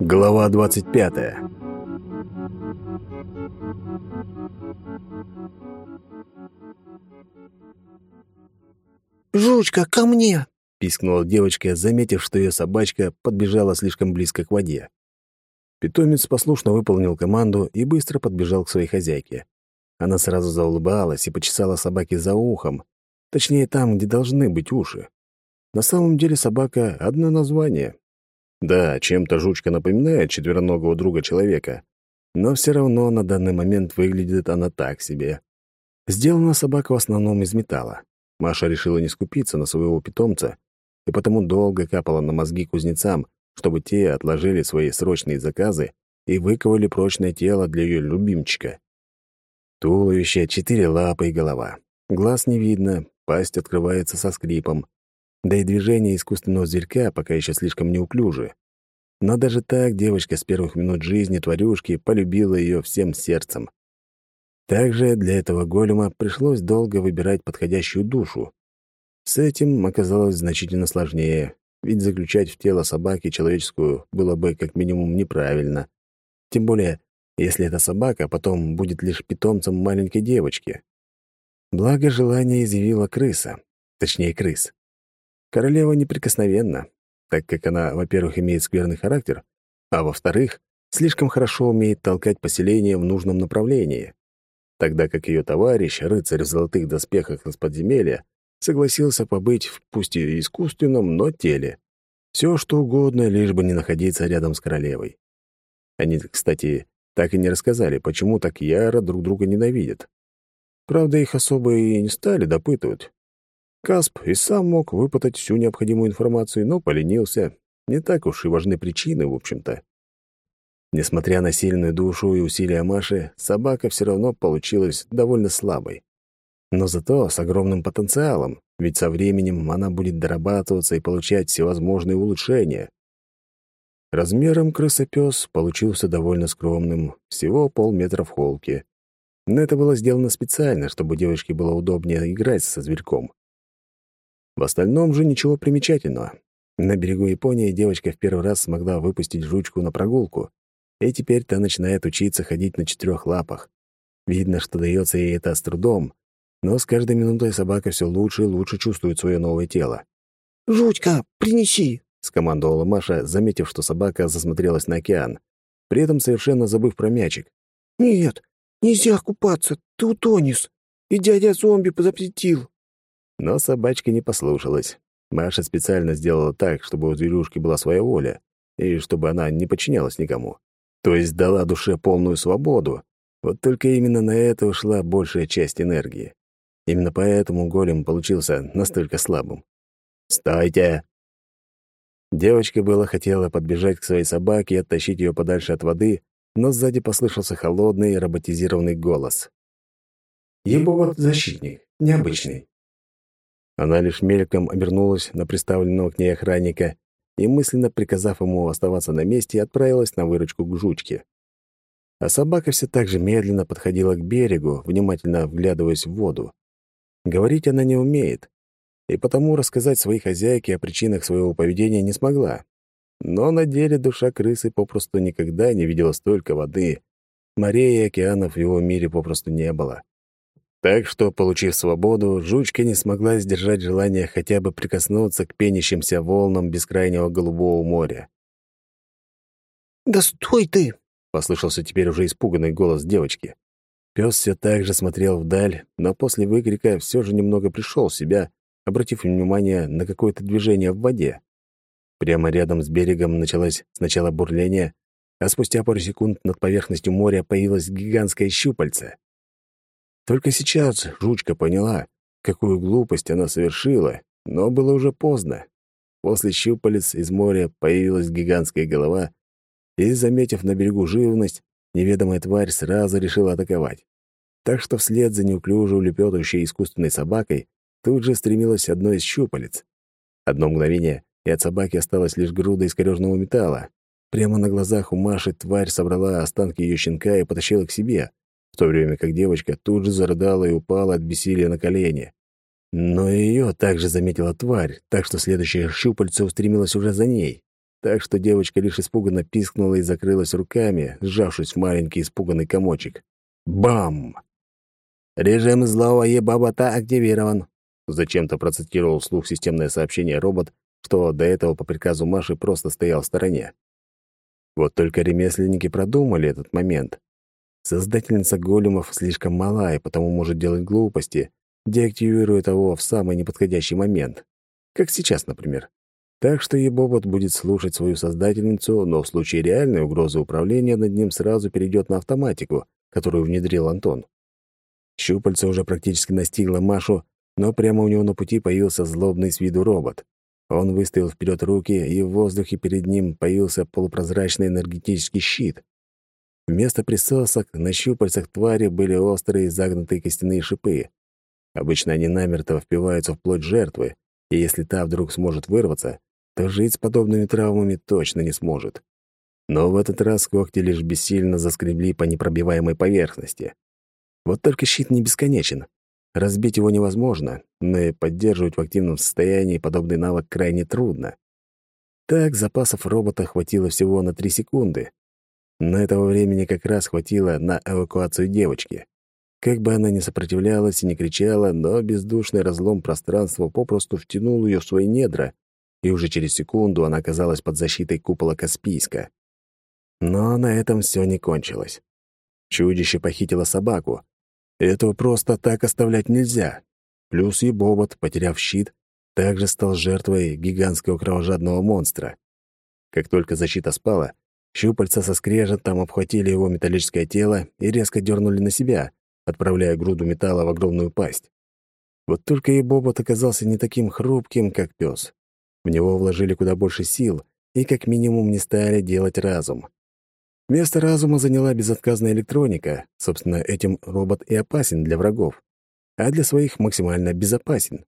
Глава двадцать пятая. «Жучка, ко мне!» — пискнула девочка, заметив, что ее собачка подбежала слишком близко к воде. Питомец послушно выполнил команду и быстро подбежал к своей хозяйке. Она сразу заулыбалась и почесала собаке за ухом, точнее, там, где должны быть уши. На самом деле собака — одно название. Да, чем-то жучка напоминает четвероногого друга человека, но все равно на данный момент выглядит она так себе. Сделана собака в основном из металла. Маша решила не скупиться на своего питомца и потому долго капала на мозги кузнецам, чтобы те отложили свои срочные заказы и выковали прочное тело для ее любимчика. Туловище, четыре лапы и голова. Глаз не видно, пасть открывается со скрипом. Да и движение искусственного зверька пока еще слишком неуклюжи. Но даже так девочка с первых минут жизни тварюшки полюбила ее всем сердцем. Также для этого голема пришлось долго выбирать подходящую душу. С этим оказалось значительно сложнее, ведь заключать в тело собаки человеческую было бы как минимум неправильно. Тем более, если эта собака потом будет лишь питомцем маленькой девочки. Благо, желание изъявила крыса, точнее, крыс. Королева неприкосновенна, так как она, во-первых, имеет скверный характер, а во-вторых, слишком хорошо умеет толкать поселение в нужном направлении тогда как ее товарищ, рыцарь в золотых доспехах из подземелья, согласился побыть в пусть и искусственном, но теле. Все, что угодно, лишь бы не находиться рядом с королевой. Они, кстати, так и не рассказали, почему так яро друг друга ненавидят. Правда, их особо и не стали допытывать. Касп и сам мог выпытать всю необходимую информацию, но поленился. Не так уж и важны причины, в общем-то. Несмотря на сильную душу и усилия Маши, собака все равно получилась довольно слабой. Но зато с огромным потенциалом, ведь со временем она будет дорабатываться и получать всевозможные улучшения. Размером крысопёс получился довольно скромным, всего полметра в холке. Но это было сделано специально, чтобы девочке было удобнее играть со зверьком. В остальном же ничего примечательного. На берегу Японии девочка в первый раз смогла выпустить жучку на прогулку, и теперь та начинает учиться ходить на четырех лапах. Видно, что дается ей это с трудом, но с каждой минутой собака все лучше и лучше чувствует свое новое тело. «Жучка, принеси!» — скомандовала Маша, заметив, что собака засмотрелась на океан, при этом совершенно забыв про мячик. «Нет, нельзя купаться, ты утонешь, и дядя зомби запретил». Но собачка не послушалась. Маша специально сделала так, чтобы у зверюшки была своя воля, и чтобы она не подчинялась никому то есть дала душе полную свободу. Вот только именно на это ушла большая часть энергии. Именно поэтому голем получился настолько слабым. «Стойте!» Девочка была хотела подбежать к своей собаке и оттащить ее подальше от воды, но сзади послышался холодный роботизированный голос. «Ебовод-защитник. Необычный». Она лишь мельком обернулась на представленного к ней охранника и, мысленно приказав ему оставаться на месте, отправилась на выручку к жучке. А собака все так же медленно подходила к берегу, внимательно вглядываясь в воду. Говорить она не умеет, и потому рассказать своей хозяйке о причинах своего поведения не смогла. Но на деле душа крысы попросту никогда не видела столько воды. Морей и океанов в его мире попросту не было. Так что, получив свободу, жучка не смогла сдержать желание хотя бы прикоснуться к пенящимся волнам бескрайнего голубого моря. «Да стой ты!» — послышался теперь уже испуганный голос девочки. Пес все так же смотрел вдаль, но после выкрика все же немного пришел в себя, обратив внимание на какое-то движение в воде. Прямо рядом с берегом началось сначала бурление, а спустя пару секунд над поверхностью моря появилось гигантское щупальце. Только сейчас жучка поняла, какую глупость она совершила, но было уже поздно. После щупалец из моря появилась гигантская голова, и, заметив на берегу живность, неведомая тварь сразу решила атаковать. Так что вслед за неуклюже улепетывающей искусственной собакой тут же стремилась одно из щупалец. Одно мгновение, и от собаки осталась лишь груда искорёженного металла. Прямо на глазах у Маши тварь собрала останки ее щенка и потащила к себе — в то время как девочка тут же зарыдала и упала от бессилия на колени. Но ее также заметила тварь, так что следующее щупальце устремилось уже за ней. так что девочка лишь испуганно пискнула и закрылась руками, сжавшись в маленький испуганный комочек. Бам! «Режим злого ебабота активирован», — зачем-то процитировал вслух системное сообщение робот, что до этого по приказу Маши просто стоял в стороне. Вот только ремесленники продумали этот момент. Создательница големов слишком мала и потому может делать глупости, деактивируя его в самый неподходящий момент. Как сейчас, например. Так что Ебобот будет слушать свою создательницу, но в случае реальной угрозы управления над ним сразу перейдет на автоматику, которую внедрил Антон. Щупальца уже практически настигла Машу, но прямо у него на пути появился злобный с виду робот. Он выставил вперед руки, и в воздухе перед ним появился полупрозрачный энергетический щит. Вместо присосок на щупальцах твари были острые загнутые костяные шипы. Обычно они намертво впиваются в плоть жертвы, и если та вдруг сможет вырваться, то жить с подобными травмами точно не сможет. Но в этот раз когти лишь бессильно заскребли по непробиваемой поверхности. Вот только щит не бесконечен. Разбить его невозможно, но и поддерживать в активном состоянии подобный навык крайне трудно. Так запасов робота хватило всего на три секунды. Но этого времени как раз хватило на эвакуацию девочки. Как бы она ни сопротивлялась и не кричала, но бездушный разлом пространства попросту втянул ее в свои недра, и уже через секунду она оказалась под защитой купола Каспийска. Но на этом все не кончилось. Чудище похитило собаку, этого просто так оставлять нельзя. Плюс и Бобот, потеряв щит, также стал жертвой гигантского кровожадного монстра. Как только защита спала, щупальца со скрежетом обхватили его металлическое тело и резко дернули на себя, отправляя груду металла в огромную пасть. Вот только и Бобот оказался не таким хрупким, как пес. В него вложили куда больше сил и как минимум не стали делать разум. Место разума заняла безотказная электроника. Собственно, этим робот и опасен для врагов, а для своих максимально безопасен.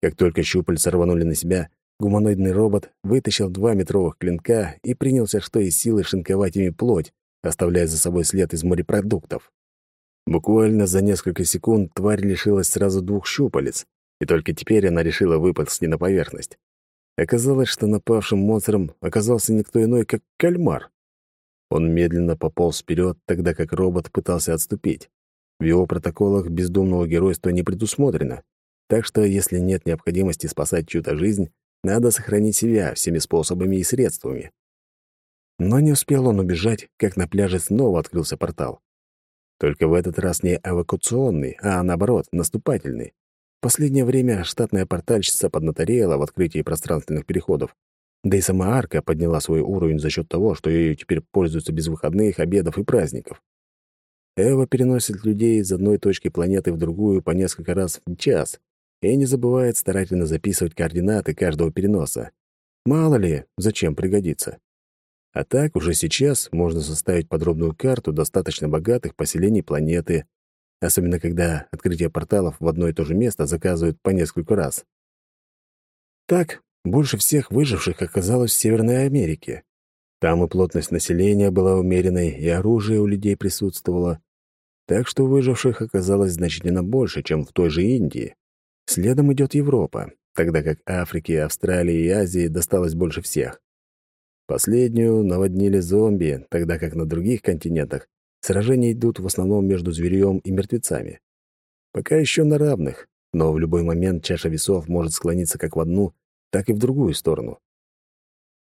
Как только щупальца рванули на себя, гуманоидный робот вытащил два метровых клинка и принялся что из силы шинковать ими плоть, оставляя за собой след из морепродуктов. Буквально за несколько секунд тварь лишилась сразу двух щупалец, и только теперь она решила выползти на поверхность. Оказалось, что напавшим монстром оказался никто иной, как кальмар. Он медленно пополз вперед, тогда как робот пытался отступить. В его протоколах бездумного геройства не предусмотрено, так что если нет необходимости спасать чью-то жизнь, надо сохранить себя всеми способами и средствами. Но не успел он убежать, как на пляже снова открылся портал. Только в этот раз не эвакуационный, а наоборот, наступательный. В последнее время штатная портальщица поднаторела в открытии пространственных переходов, да и сама арка подняла свой уровень за счет того, что ею теперь пользуются без выходных, обедов и праздников. Эва переносит людей из одной точки планеты в другую по несколько раз в час и не забывает старательно записывать координаты каждого переноса. Мало ли, зачем пригодится. А так, уже сейчас можно составить подробную карту достаточно богатых поселений планеты, особенно когда открытие порталов в одно и то же место заказывают по несколько раз. Так, больше всех выживших оказалось в Северной Америке. Там и плотность населения была умеренной, и оружие у людей присутствовало. Так что выживших оказалось значительно больше, чем в той же Индии. Следом идет Европа, тогда как Африке, Австралии и Азии досталось больше всех. Последнюю наводнили зомби, тогда как на других континентах сражения идут в основном между зверьем и мертвецами. Пока еще на равных, но в любой момент чаша весов может склониться как в одну, так и в другую сторону.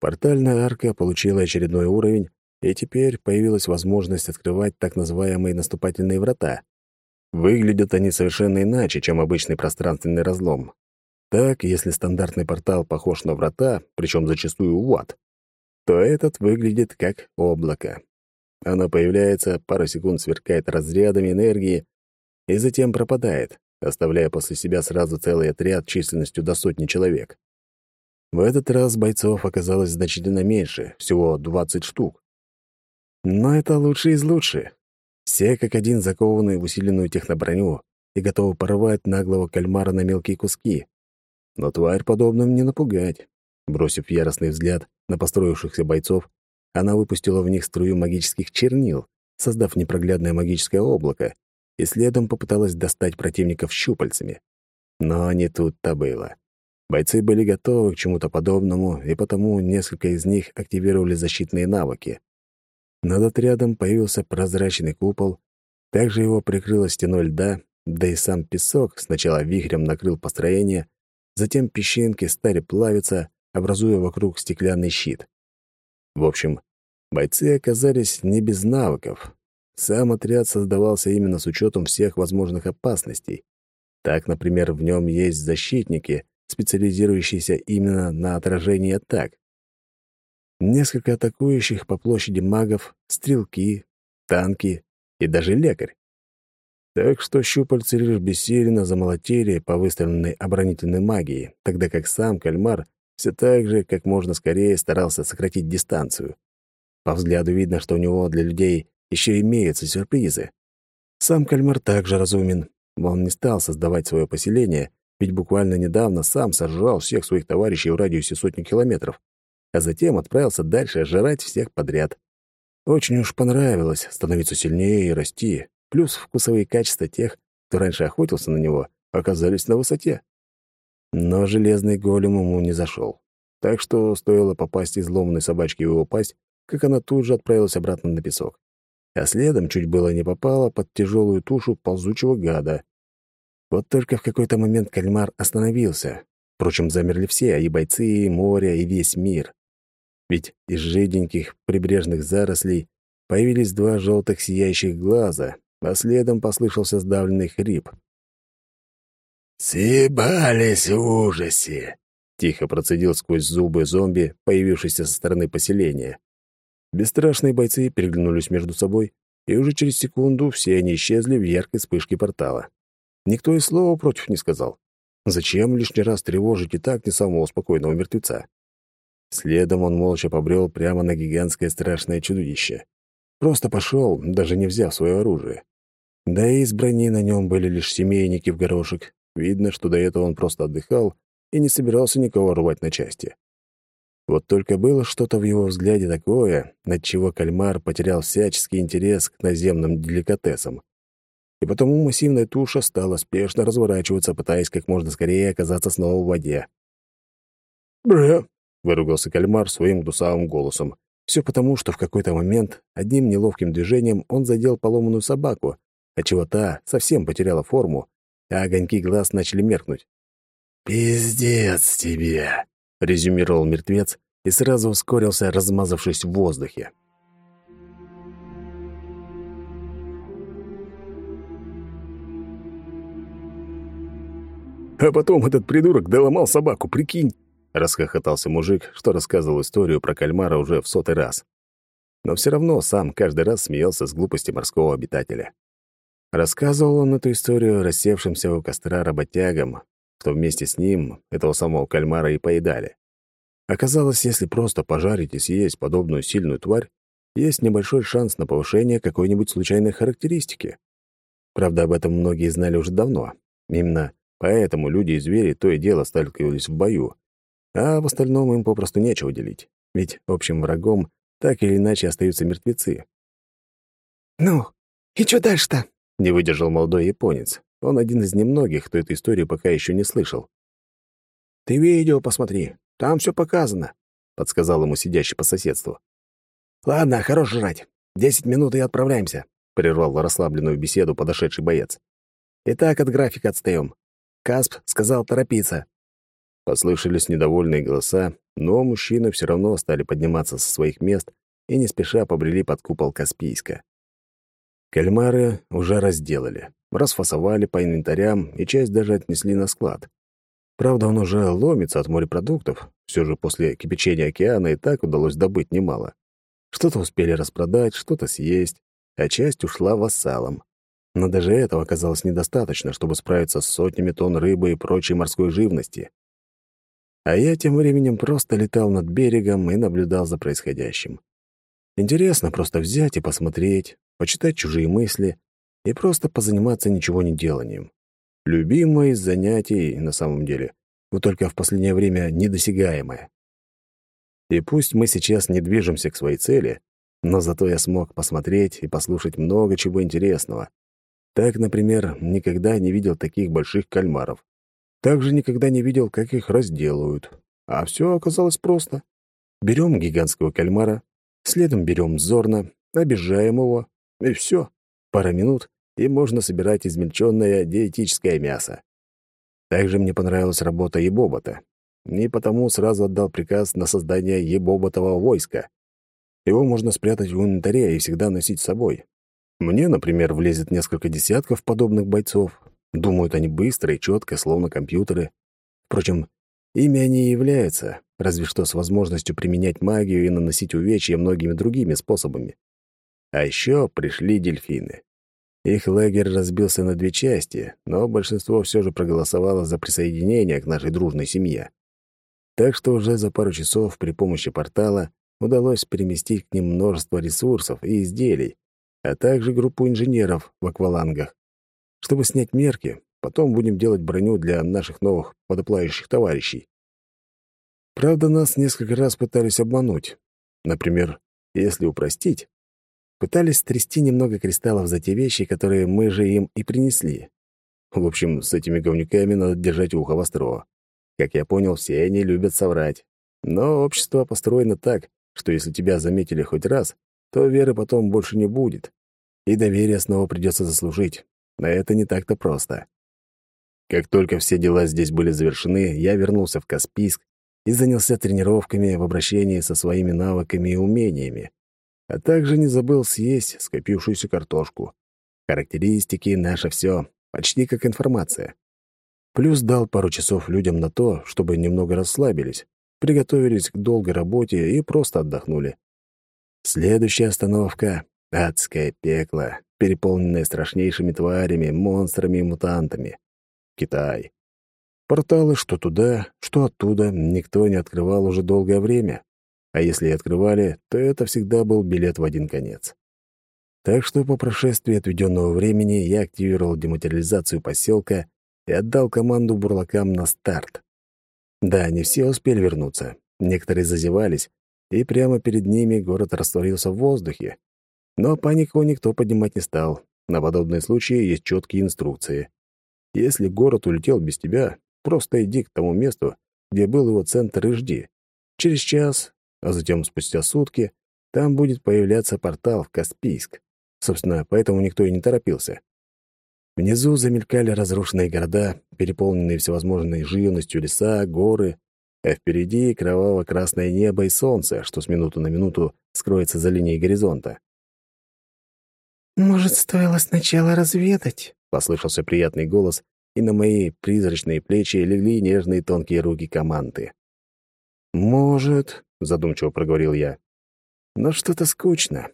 Портальная арка получила очередной уровень, и теперь появилась возможность открывать так называемые наступательные врата. Выглядят они совершенно иначе, чем обычный пространственный разлом. Так, если стандартный портал похож на врата, причем зачастую в ад, то этот выглядит как облако. Оно появляется, пару секунд сверкает разрядами энергии и затем пропадает, оставляя после себя сразу целый отряд численностью до сотни человек. В этот раз бойцов оказалось значительно меньше, всего 20 штук. Но это лучшие из лучших. Все как один закованы в усиленную техноброню и готовы порвать наглого кальмара на мелкие куски. Но тварь подобным не напугать. Бросив яростный взгляд на построившихся бойцов, она выпустила в них струю магических чернил, создав непроглядное магическое облако, и следом попыталась достать противников щупальцами. Но не тут-то было. Бойцы были готовы к чему-то подобному, и потому несколько из них активировали защитные навыки. Над отрядом появился прозрачный купол, также его прикрыла стеной льда, да и сам песок сначала вихрем накрыл построение, затем песчинки стали плавиться, образуя вокруг стеклянный щит. В общем, бойцы оказались не без навыков. Сам отряд создавался именно с учетом всех возможных опасностей. Так, например, в нем есть защитники, специализирующиеся именно на отражении атак. Несколько атакующих по площади магов, стрелки, танки и даже лекарь. Так что щупальцы лишь бессиленно замолотили по выставленной оборонительной магии, тогда как сам кальмар все так же, как можно скорее, старался сократить дистанцию. По взгляду видно, что у него для людей еще имеются сюрпризы. Сам кальмар также разумен. Он не стал создавать свое поселение, ведь буквально недавно сам сожрал всех своих товарищей в радиусе сотни километров, а затем отправился дальше жрать всех подряд. Очень уж понравилось становиться сильнее и расти, плюс вкусовые качества тех, кто раньше охотился на него, оказались на высоте. Но железный голем ему не зашел. Так что стоило попасть изломанной собачке в его пасть, как она тут же отправилась обратно на песок. А следом чуть было не попала под тяжелую тушу ползучего гада. Вот только в какой-то момент кальмар остановился. Впрочем, замерли все, и бойцы, и море, и весь мир. Ведь из жиденьких прибрежных зарослей появились два желтых сияющих глаза, а следом послышался сдавленный хрип. «Съебались в ужасе!» — тихо процедил сквозь зубы зомби, появившийся со стороны поселения. Бесстрашные бойцы переглянулись между собой, и уже через секунду все они исчезли в яркой вспышке портала. Никто и слова против не сказал. Зачем лишний раз тревожить и так не самого спокойного мертвеца? Следом он молча побрел прямо на гигантское страшное чудовище. Просто пошел, даже не взяв свое оружие. Да и из брони на нем были лишь семейники в горошек. Видно, что до этого он просто отдыхал и не собирался никого рвать на части. Вот только было что-то в его взгляде такое, над чего кальмар потерял всяческий интерес к наземным деликатесам и потому массивная туша стала спешно разворачиваться, пытаясь как можно скорее оказаться снова в воде. «Бля!» — выругался кальмар своим гусавым голосом. Все потому, что в какой-то момент одним неловким движением он задел поломанную собаку, отчего та совсем потеряла форму, а огоньки глаз начали меркнуть. «Пиздец тебе!» — резюмировал мертвец и сразу ускорился, размазавшись в воздухе. А потом этот придурок доломал собаку, прикинь!» — расхохотался мужик, что рассказывал историю про кальмара уже в сотый раз. Но все равно сам каждый раз смеялся с глупости морского обитателя. Рассказывал он эту историю рассевшимся у костра работягам, кто вместе с ним этого самого кальмара и поедали. Оказалось, если просто пожарить и съесть подобную сильную тварь, есть небольшой шанс на повышение какой-нибудь случайной характеристики. Правда, об этом многие знали уже давно. Именно Поэтому люди и звери то и дело сталкивались в бою, а в остальном им попросту нечего делить, ведь общим врагом так или иначе остаются мертвецы. «Ну, и что дальше-то?» — не выдержал молодой японец. Он один из немногих, кто эту историю пока еще не слышал. «Ты видео посмотри, там все показано», — подсказал ему сидящий по соседству. «Ладно, хорош жрать. Десять минут и отправляемся», — прервал расслабленную беседу подошедший боец. «И так от графика отстаем. Касп сказал торопиться. Послышались недовольные голоса, но мужчины все равно стали подниматься со своих мест и не спеша побрели под купол Каспийска. Кальмары уже разделали, расфасовали по инвентарям и часть даже отнесли на склад. Правда, он уже ломится от морепродуктов, все же после кипячения океана и так удалось добыть немало. Что-то успели распродать, что-то съесть, а часть ушла вассалам. Но даже этого оказалось недостаточно, чтобы справиться с сотнями тонн рыбы и прочей морской живности. А я тем временем просто летал над берегом и наблюдал за происходящим. Интересно просто взять и посмотреть, почитать чужие мысли и просто позаниматься ничего не деланием. Любимое из занятий, на самом деле, вот только в последнее время недосягаемое. И пусть мы сейчас не движемся к своей цели, но зато я смог посмотреть и послушать много чего интересного. Так, например, никогда не видел таких больших кальмаров. Также никогда не видел, как их разделают. А все оказалось просто. Берем гигантского кальмара, следом берем зорна, обижаем его, и все. Пара минут, и можно собирать измельченное диетическое мясо. Также мне понравилась работа Ебобота. И потому сразу отдал приказ на создание Ебоботового войска. Его можно спрятать в инвентаре и всегда носить с собой. Мне, например, влезет несколько десятков подобных бойцов. Думают они быстро и четко, словно компьютеры. Впрочем, ими они и являются, разве что с возможностью применять магию и наносить увечья многими другими способами. А еще пришли дельфины. Их лагерь разбился на две части, но большинство все же проголосовало за присоединение к нашей дружной семье. Так что уже за пару часов при помощи портала удалось переместить к ним множество ресурсов и изделий, а также группу инженеров в аквалангах. Чтобы снять мерки, потом будем делать броню для наших новых подоплающих товарищей. Правда, нас несколько раз пытались обмануть. Например, если упростить, пытались стрясти немного кристаллов за те вещи, которые мы же им и принесли. В общем, с этими говнюками надо держать ухо востро. Как я понял, все они любят соврать. Но общество построено так, что если тебя заметили хоть раз, то веры потом больше не будет. И доверие снова придется заслужить. Но это не так-то просто. Как только все дела здесь были завершены, я вернулся в Каспийск и занялся тренировками в обращении со своими навыками и умениями, а также не забыл съесть скопившуюся картошку. Характеристики — наше все, почти как информация. Плюс дал пару часов людям на то, чтобы немного расслабились, приготовились к долгой работе и просто отдохнули. Следующая остановка — адское пекло, переполненное страшнейшими тварями, монстрами и мутантами. Китай. Порталы что туда, что оттуда никто не открывал уже долгое время. А если и открывали, то это всегда был билет в один конец. Так что по прошествии отведенного времени я активировал дематериализацию поселка и отдал команду бурлакам на старт. Да, не все успели вернуться. Некоторые зазевались, и прямо перед ними город растворился в воздухе. Но панику никто поднимать не стал. На подобные случаи есть четкие инструкции. Если город улетел без тебя, просто иди к тому месту, где был его центр и жди. Через час, а затем спустя сутки, там будет появляться портал в Каспийск. Собственно, поэтому никто и не торопился. Внизу замелькали разрушенные города, переполненные всевозможной живностью леса, горы, а впереди кроваво-красное небо и солнце, что с минуту на минуту скроется за линией горизонта. «Может, стоило сначала разведать?» — послышался приятный голос, и на мои призрачные плечи легли нежные тонкие руки команды. «Может», — задумчиво проговорил я, — «но что-то скучно.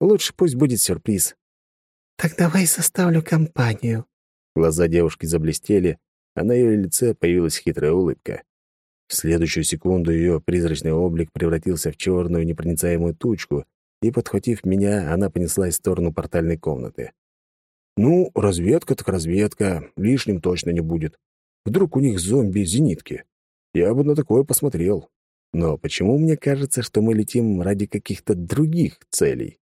Лучше пусть будет сюрприз». «Так давай составлю компанию». Глаза девушки заблестели, а на ее лице появилась хитрая улыбка. В следующую секунду ее призрачный облик превратился в черную непроницаемую тучку, и, подхватив меня, она понеслась в сторону портальной комнаты. «Ну, разведка так разведка, лишним точно не будет. Вдруг у них зомби-зенитки? Я бы на такое посмотрел. Но почему мне кажется, что мы летим ради каких-то других целей?»